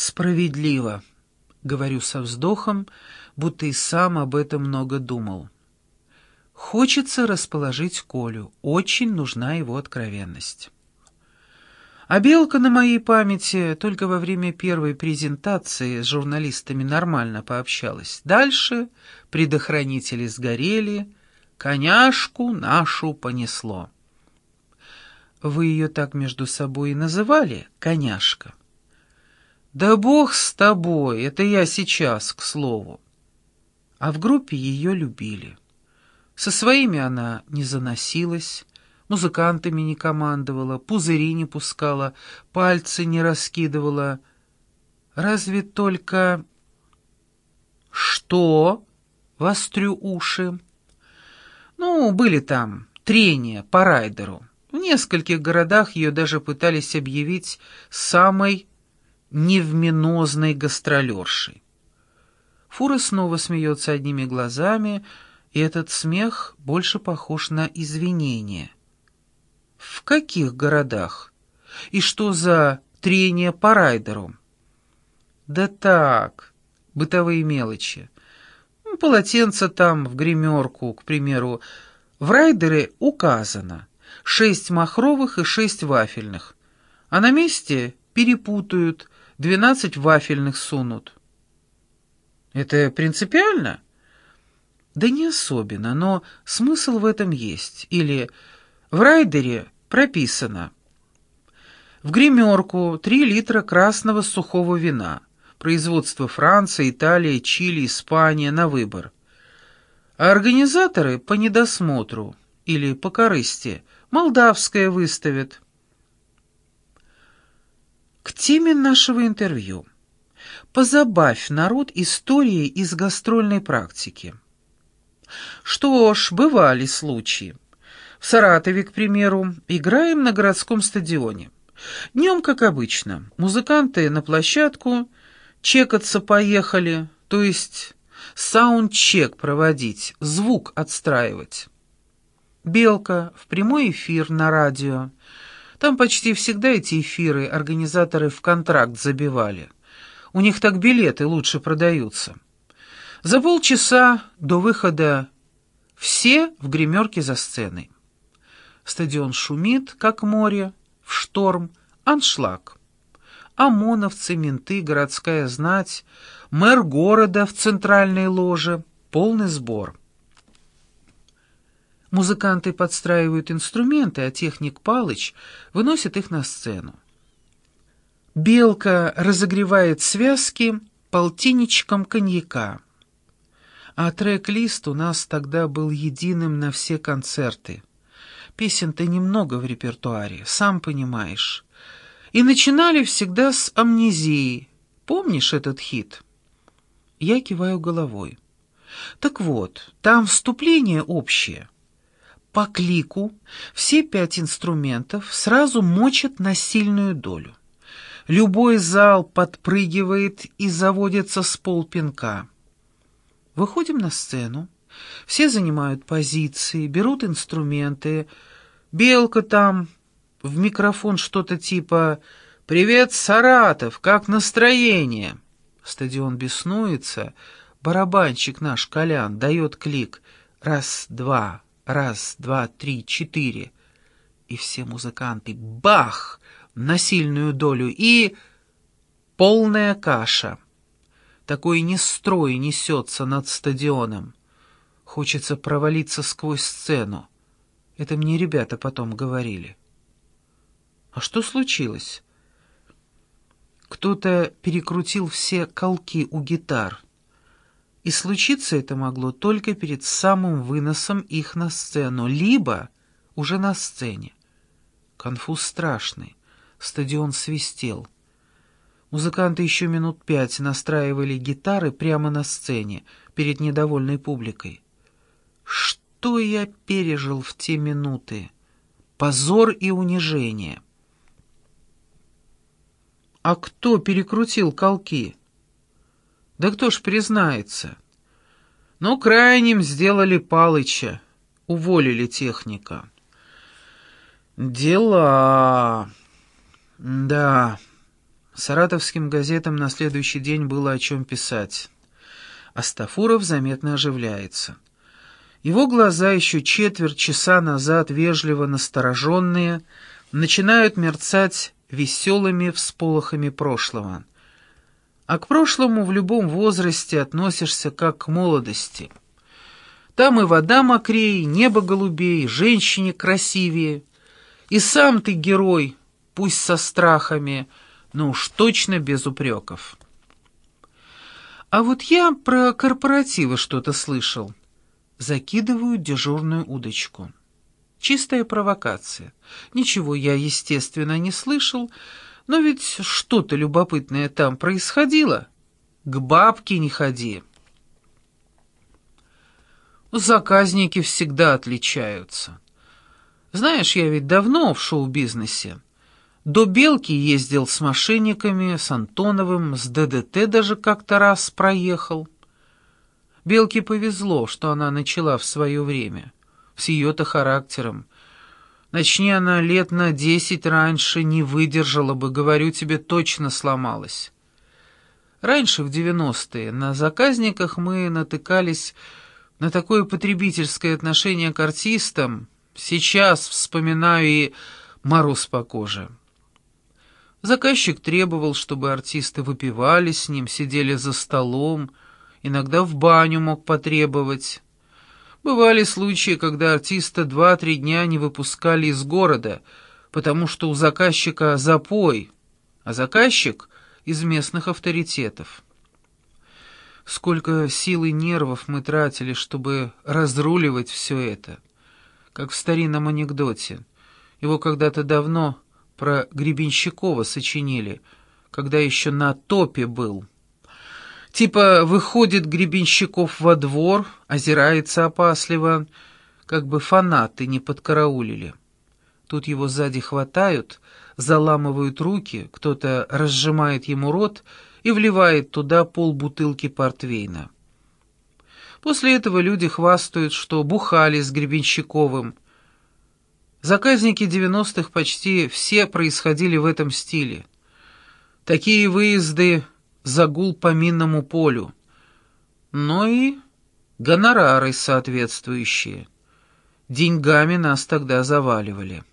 «Справедливо», — говорю со вздохом, будто и сам об этом много думал. Хочется расположить Колю, очень нужна его откровенность. А Белка на моей памяти только во время первой презентации с журналистами нормально пообщалась. Дальше предохранители сгорели, коняшку нашу понесло. Вы ее так между собой и называли, коняшка? Да бог с тобой, это я сейчас, к слову. А в группе ее любили. Со своими она не заносилась, музыкантами не командовала, пузыри не пускала, пальцы не раскидывала. Разве только... Что? Вострю уши. Ну, были там трения по райдеру. В нескольких городах ее даже пытались объявить самой невменозной гастролершей. Фура снова смеется одними глазами, и этот смех больше похож на извинение. В каких городах? И что за трение по райдеру? Да так, бытовые мелочи. Ну, полотенце там в гримерку, к примеру. В райдере указано шесть махровых и шесть вафельных, а на месте перепутают, двенадцать вафельных сунут. Это принципиально? Да не особенно, но смысл в этом есть. Или в райдере прописано. В гримерку 3 литра красного сухого вина. Производство Франция, Италия, Чили, Испания на выбор. А организаторы по недосмотру или по корысти молдавское выставят. К теме нашего интервью. Позабавь народ историей из гастрольной практики. Что ж, бывали случаи. В Саратове, к примеру, играем на городском стадионе. Днем, как обычно, музыканты на площадку, чекаться поехали, то есть саундчек проводить, звук отстраивать. «Белка» в прямой эфир на радио. Там почти всегда эти эфиры организаторы в контракт забивали. У них так билеты лучше продаются. За полчаса до выхода все в гримерке за сценой. Стадион шумит, как море, в шторм, аншлаг. ОМОНовцы, менты, городская знать, мэр города в центральной ложе, полный сбор. Музыканты подстраивают инструменты, а техник Палыч выносит их на сцену. Белка разогревает связки полтинничком коньяка. А трек-лист у нас тогда был единым на все концерты. Песен-то немного в репертуаре, сам понимаешь. И начинали всегда с амнезии. Помнишь этот хит? Я киваю головой. Так вот, там вступление общее. По клику все пять инструментов сразу мочат на сильную долю. Любой зал подпрыгивает и заводится с полпинка. Выходим на сцену. Все занимают позиции, берут инструменты. Белка там в микрофон что-то типа «Привет, Саратов, как настроение?» Стадион беснуется. Барабанщик наш, Колян, дает клик. Раз, два, раз, два, три, четыре. И все музыканты «Бах!» на сильную долю и... полная каша. Такой нестрой несется над стадионом. Хочется провалиться сквозь сцену. Это мне ребята потом говорили. А что случилось? Кто-то перекрутил все колки у гитар. И случиться это могло только перед самым выносом их на сцену, либо уже на сцене. Конфуз страшный. Стадион свистел. Музыканты еще минут пять настраивали гитары прямо на сцене, перед недовольной публикой. Что я пережил в те минуты? Позор и унижение. А кто перекрутил колки? Да кто ж признается? Ну, крайним сделали Палыча, уволили техника. Дела... Да, Саратовским газетам на следующий день было о чем писать. Астафуров заметно оживляется. Его глаза еще четверть часа назад вежливо настороженные начинают мерцать веселыми всполохами прошлого. А к прошлому в любом возрасте относишься как к молодости. Там и вода мокрее, небо голубее, женщине красивее. И сам ты герой, пусть со страхами, но уж точно без упреков. А вот я про корпоративы что-то слышал. Закидываю дежурную удочку. Чистая провокация. Ничего я, естественно, не слышал, но ведь что-то любопытное там происходило. К бабке не ходи. Заказники всегда отличаются. Знаешь, я ведь давно в шоу-бизнесе. До Белки ездил с мошенниками, с Антоновым, с ДДТ даже как-то раз проехал. Белке повезло, что она начала в свое время, с ее-то характером. Начни она лет на десять раньше, не выдержала бы, говорю тебе, точно сломалась. Раньше, в девяностые, на заказниках мы натыкались на такое потребительское отношение к артистам. Сейчас вспоминаю и мороз по коже. Заказчик требовал, чтобы артисты выпивали с ним, сидели за столом, иногда в баню мог потребовать. Бывали случаи, когда артиста два-три дня не выпускали из города, потому что у заказчика запой, а заказчик — из местных авторитетов. Сколько сил и нервов мы тратили, чтобы разруливать все это. Как в старинном анекдоте. Его когда-то давно про Гребенщикова сочинили, когда еще на топе был. Типа выходит Гребенщиков во двор, озирается опасливо, как бы фанаты не подкараулили. Тут его сзади хватают, заламывают руки, кто-то разжимает ему рот и вливает туда полбутылки портвейна. После этого люди хвастают, что бухали с Гребенщиковым, Заказники 90-х почти все происходили в этом стиле. Такие выезды — загул по минному полю. Но и гонорары соответствующие. Деньгами нас тогда заваливали.